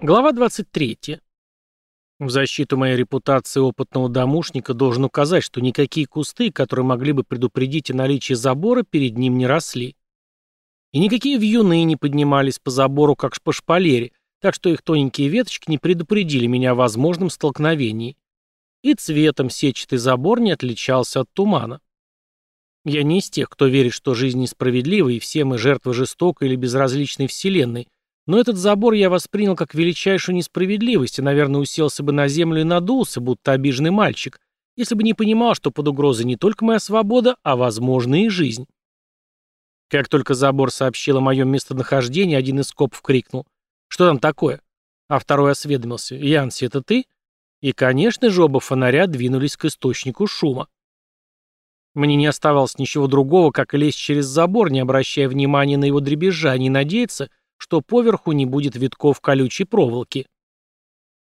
Глава 23. В защиту моей репутации опытного домушника должен указать, что никакие кусты, которые могли бы предупредить о наличии забора, перед ним не росли. И никакие вьюны не поднимались по забору, как по шпалере, так что их тоненькие веточки не предупредили меня о возможном столкновении. И цветом сетчатый забор не отличался от тумана. Я не из тех, кто верит, что жизнь несправедлива, и все мы жертвы жестокой или безразличной вселенной, но этот забор я воспринял как величайшую несправедливость и, наверное, уселся бы на землю и надулся, будто обиженный мальчик, если бы не понимал, что под угрозой не только моя свобода, а, возможно, и жизнь. Как только забор сообщил о моем местонахождении, один из копов крикнул «Что там такое?» А второй осведомился «Янси, это ты?» И, конечно же, оба фонаря двинулись к источнику шума. Мне не оставалось ничего другого, как лезть через забор, не обращая внимания на его дребезжание и надеяться, что поверху не будет витков колючей проволоки.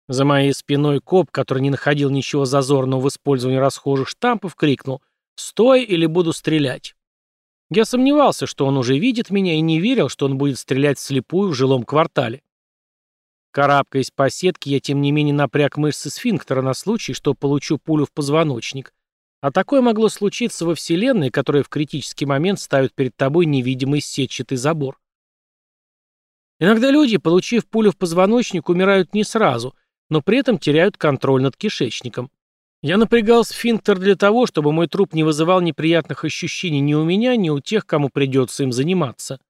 За моей спиной коп, который не находил ничего зазорного в использовании расхожих штампов, крикнул «Стой или буду стрелять!». Я сомневался, что он уже видит меня, и не верил, что он будет стрелять вслепую в жилом квартале. Карабкаясь по сетке, я тем не менее напряг мышцы сфинктера на случай, что получу пулю в позвоночник. А такое могло случиться во Вселенной, которая в критический момент ставит перед тобой невидимый сетчатый забор. Иногда люди, получив пулю в позвоночник, умирают не сразу, но при этом теряют контроль над кишечником. Я напрягал сфинктер для того, чтобы мой труп не вызывал неприятных ощущений ни у меня, ни у тех, кому придется им заниматься.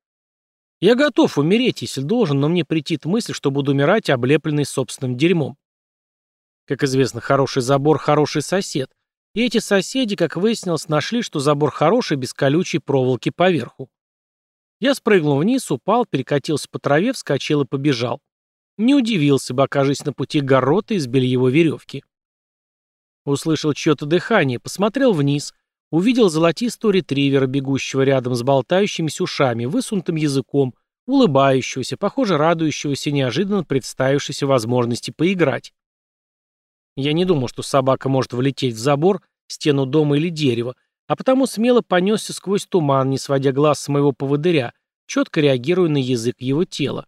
Я готов умереть, если должен, но мне претит мысль, что буду умирать, облепленный собственным дерьмом. Как известно, хороший забор – хороший сосед. И эти соседи, как выяснилось, нашли, что забор хороший, без колючей проволоки поверху. Я спрыгнул вниз, упал, перекатился по траве, вскочил и побежал. Не удивился бы, окажись на пути горота из бельевой веревки. Услышал чье-то дыхание, посмотрел вниз, увидел золотистого ретривера, бегущего рядом с болтающимися ушами, высунутым языком, улыбающегося, похоже, радующегося неожиданно представившейся возможности поиграть. Я не думал, что собака может влететь в забор, стену дома или дерево, а потому смело понесся сквозь туман, не сводя глаз с моего поводыря, четко реагируя на язык его тела.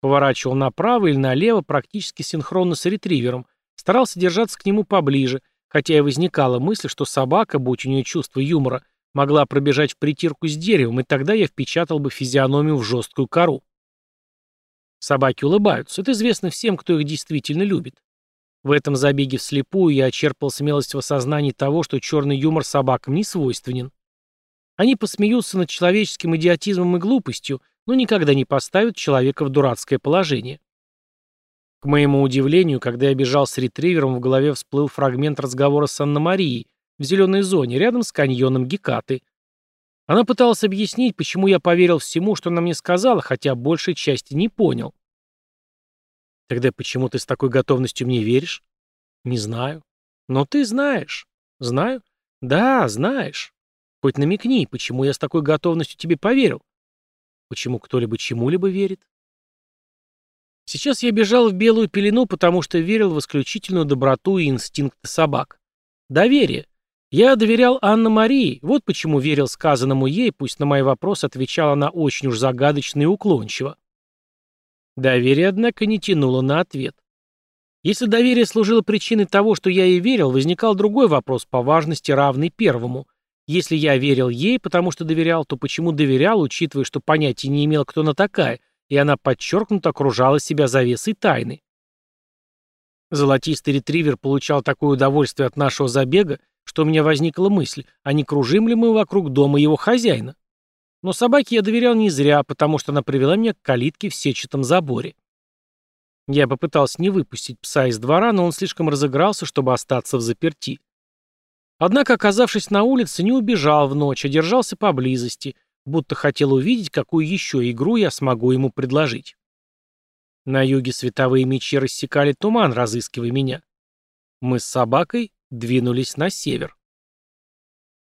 Поворачивал направо или налево практически синхронно с ретривером, старался держаться к нему поближе, хотя и возникала мысль, что собака, будь у нее чувство юмора, могла пробежать в притирку с деревом, и тогда я впечатал бы физиономию в жесткую кору. Собаки улыбаются, это известно всем, кто их действительно любит. В этом забеге вслепую я очерпал смелость в осознании того, что черный юмор собакам не свойственен. Они посмеются над человеческим идиотизмом и глупостью, но никогда не поставят человека в дурацкое положение. К моему удивлению, когда я бежал с ретривером, в голове всплыл фрагмент разговора с Анна-Марией в зеленой зоне, рядом с каньоном Гекаты. Она пыталась объяснить, почему я поверил всему, что она мне сказала, хотя большей части не понял. Тогда почему ты с такой готовностью мне веришь? Не знаю. Но ты знаешь. Знаю? Да, знаешь. Хоть намекни, почему я с такой готовностью тебе поверил? Почему кто-либо чему-либо верит? Сейчас я бежал в белую пелену, потому что верил в исключительную доброту и инстинкты собак. Доверие. Я доверял Анна-Марии, вот почему верил сказанному ей, пусть на мои вопросы отвечала она очень уж загадочно и уклончиво. Доверие, однако, не тянуло на ответ. Если доверие служило причиной того, что я ей верил, возникал другой вопрос по важности, равный первому. Если я верил ей, потому что доверял, то почему доверял, учитывая, что понятия не имел, кто она такая, и она подчеркнуто окружала себя завесой тайны? Золотистый ретривер получал такое удовольствие от нашего забега, что у меня возникла мысль, а не кружим ли мы вокруг дома его хозяина? Но собаке я доверял не зря, потому что она привела меня к калитке в сетчатом заборе. Я попытался не выпустить пса из двора, но он слишком разыгрался, чтобы остаться в заперти. Однако, оказавшись на улице, не убежал в ночь, а держался поблизости, будто хотел увидеть, какую еще игру я смогу ему предложить. На юге световые мечи рассекали туман, разыскивая меня. Мы с собакой двинулись на север.